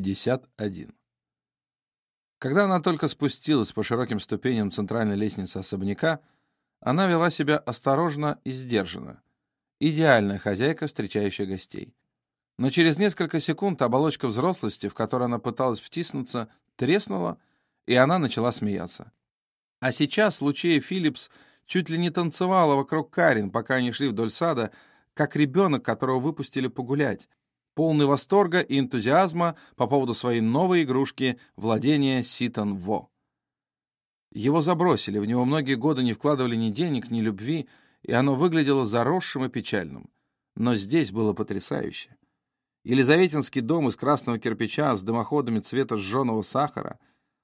51. Когда она только спустилась по широким ступеням центральной лестницы особняка, она вела себя осторожно и сдержанно. Идеальная хозяйка, встречающая гостей. Но через несколько секунд оболочка взрослости, в которой она пыталась втиснуться, треснула, и она начала смеяться. А сейчас Лучея Филлипс чуть ли не танцевала вокруг Карин, пока они шли вдоль сада, как ребенок, которого выпустили погулять, полный восторга и энтузиазма по поводу своей новой игрушки владения Ситон Во. Его забросили, в него многие годы не вкладывали ни денег, ни любви, и оно выглядело заросшим и печальным. Но здесь было потрясающе. Елизаветинский дом из красного кирпича с дымоходами цвета сжженного сахара,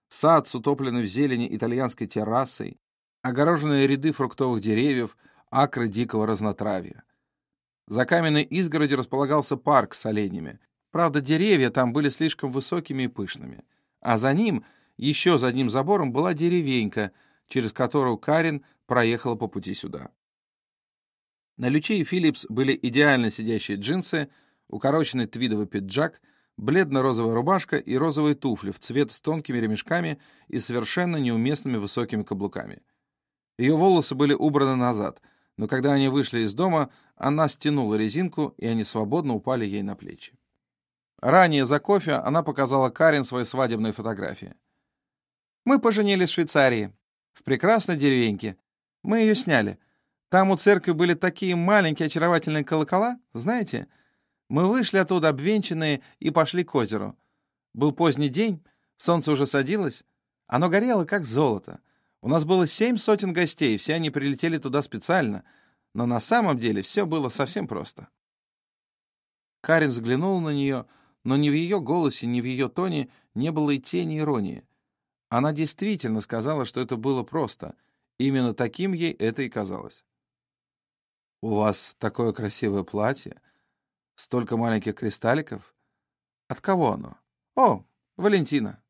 сад с утопленной в зелени итальянской террасой, огороженные ряды фруктовых деревьев, акры дикого разнотравья. За каменной изгородью располагался парк с оленями. Правда, деревья там были слишком высокими и пышными. А за ним, еще за одним забором, была деревенька, через которую Карин проехала по пути сюда. На Люче Филлипс были идеально сидящие джинсы, укороченный твидовый пиджак, бледно-розовая рубашка и розовые туфли в цвет с тонкими ремешками и совершенно неуместными высокими каблуками. Ее волосы были убраны назад, но когда они вышли из дома, она стянула резинку, и они свободно упали ей на плечи. Ранее за кофе она показала Карин свои свадебные фотографии. «Мы поженились в Швейцарии, в прекрасной деревеньке. Мы ее сняли. Там у церкви были такие маленькие очаровательные колокола, знаете? Мы вышли оттуда обвенчанные и пошли к озеру. Был поздний день, солнце уже садилось. Оно горело, как золото. У нас было семь сотен гостей, все они прилетели туда специально, но на самом деле все было совсем просто. Карин взглянул на нее, но ни в ее голосе, ни в ее тоне не было и тени иронии. Она действительно сказала, что это было просто. Именно таким ей это и казалось. «У вас такое красивое платье, столько маленьких кристалликов. От кого оно?» «О, Валентина».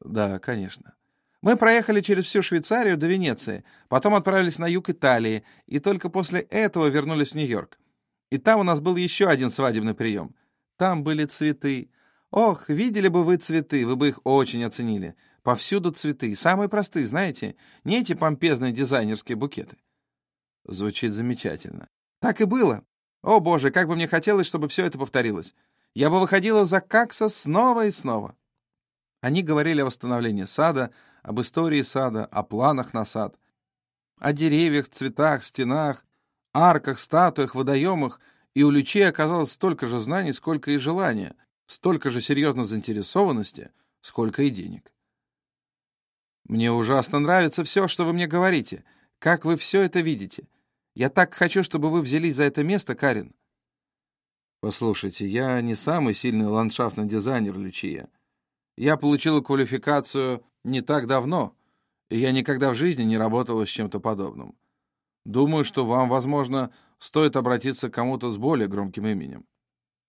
«Да, конечно». Мы проехали через всю Швейцарию до Венеции, потом отправились на юг Италии, и только после этого вернулись в Нью-Йорк. И там у нас был еще один свадебный прием. Там были цветы. Ох, видели бы вы цветы, вы бы их очень оценили. Повсюду цветы, самые простые, знаете, не эти помпезные дизайнерские букеты. Звучит замечательно. Так и было. О, боже, как бы мне хотелось, чтобы все это повторилось. Я бы выходила за Какса снова и снова. Они говорили о восстановлении сада, об истории сада, о планах на сад, о деревьях, цветах, стенах, арках, статуях, водоемах, и у Лючей оказалось столько же знаний, сколько и желания, столько же серьезной заинтересованности, сколько и денег. «Мне ужасно нравится все, что вы мне говорите. Как вы все это видите? Я так хочу, чтобы вы взялись за это место, Карин». «Послушайте, я не самый сильный ландшафтный дизайнер, Лючия. Я получила квалификацию не так давно, и я никогда в жизни не работала с чем-то подобным. Думаю, что вам, возможно, стоит обратиться к кому-то с более громким именем».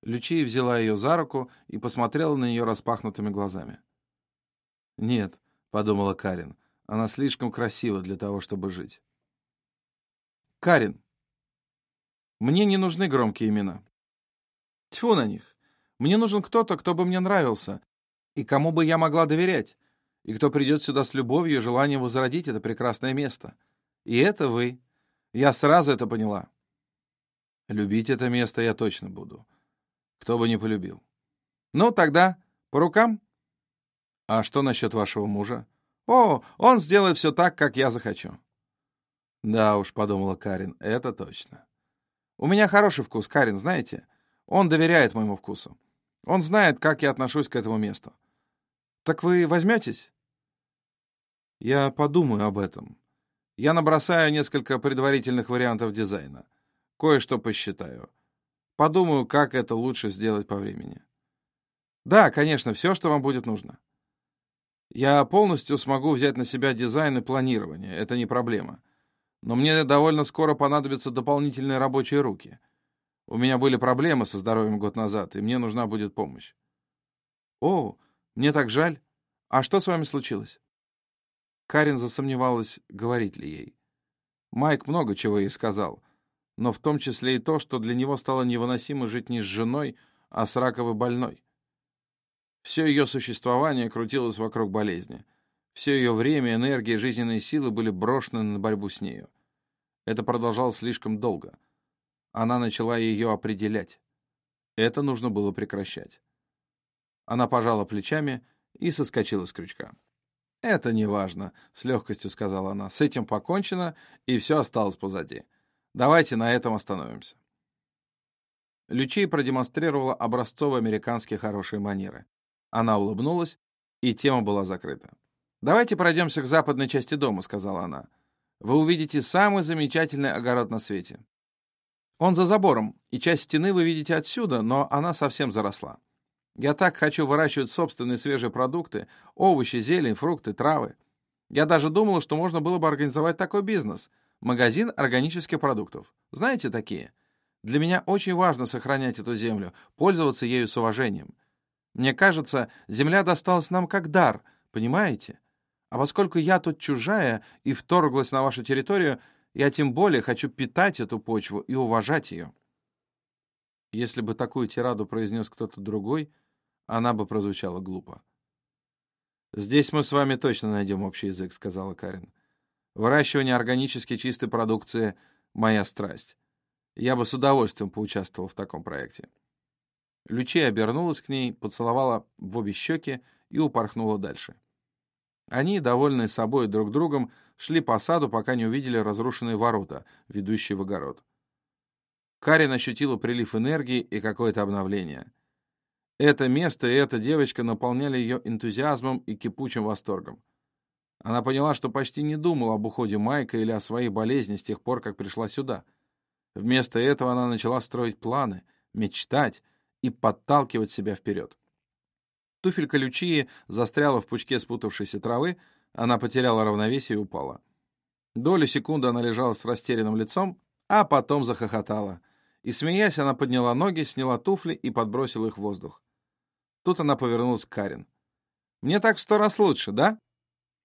Лючия взяла ее за руку и посмотрела на нее распахнутыми глазами. «Нет», — подумала Карин, — «она слишком красива для того, чтобы жить». «Карин, мне не нужны громкие имена. Тьфу на них. Мне нужен кто-то, кто бы мне нравился, и кому бы я могла доверять и кто придет сюда с любовью и желанием возродить это прекрасное место. И это вы. Я сразу это поняла. Любить это место я точно буду. Кто бы не полюбил. Ну, тогда по рукам. А что насчет вашего мужа? О, он сделает все так, как я захочу. Да уж, подумала Карин, это точно. У меня хороший вкус, Карин, знаете? Он доверяет моему вкусу. Он знает, как я отношусь к этому месту. Так вы возьметесь? Я подумаю об этом. Я набросаю несколько предварительных вариантов дизайна. Кое-что посчитаю. Подумаю, как это лучше сделать по времени. Да, конечно, все, что вам будет нужно. Я полностью смогу взять на себя дизайн и планирование, это не проблема. Но мне довольно скоро понадобятся дополнительные рабочие руки. У меня были проблемы со здоровьем год назад, и мне нужна будет помощь. О, мне так жаль. А что с вами случилось?» Карин засомневалась, говорить ли ей. Майк много чего ей сказал, но в том числе и то, что для него стало невыносимо жить не с женой, а с раковой больной. Все ее существование крутилось вокруг болезни. Все ее время, энергия жизненные силы были брошены на борьбу с нею. Это продолжалось слишком долго. Она начала ее определять. Это нужно было прекращать. Она пожала плечами и соскочила с крючка. «Это не важно», — с легкостью сказала она. «С этим покончено, и все осталось позади. Давайте на этом остановимся». Лючей продемонстрировала образцовые американские хорошие манеры. Она улыбнулась, и тема была закрыта. «Давайте пройдемся к западной части дома», — сказала она. «Вы увидите самый замечательный огород на свете. Он за забором, и часть стены вы видите отсюда, но она совсем заросла. Я так хочу выращивать собственные свежие продукты, овощи, зелень, фрукты, травы. Я даже думала, что можно было бы организовать такой бизнес — магазин органических продуктов. Знаете такие? Для меня очень важно сохранять эту землю, пользоваться ею с уважением. Мне кажется, земля досталась нам как дар, понимаете? А поскольку я тут чужая и вторглась на вашу территорию, я тем более хочу питать эту почву и уважать ее. Если бы такую тираду произнес кто-то другой, она бы прозвучала глупо. «Здесь мы с вами точно найдем общий язык», — сказала Карин. «Выращивание органически чистой продукции — моя страсть. Я бы с удовольствием поучаствовал в таком проекте». Лючей обернулась к ней, поцеловала в обе щеки и упорхнула дальше. Они, довольные собой и друг другом, шли по саду, пока не увидели разрушенные ворота, ведущие в огород. Карин ощутила прилив энергии и какое-то обновление. Это место и эта девочка наполняли ее энтузиазмом и кипучим восторгом. Она поняла, что почти не думала об уходе Майка или о своей болезни с тех пор, как пришла сюда. Вместо этого она начала строить планы, мечтать и подталкивать себя вперед. Туфелька Лючии застряла в пучке спутавшейся травы, она потеряла равновесие и упала. Долю секунды она лежала с растерянным лицом, а потом захохотала. И, смеясь, она подняла ноги, сняла туфли и подбросила их в воздух. Тут она повернулась к Карин. «Мне так в сто раз лучше, да?»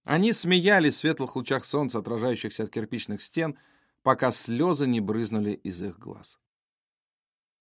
Они смеялись в светлых лучах солнца, отражающихся от кирпичных стен, пока слезы не брызнули из их глаз.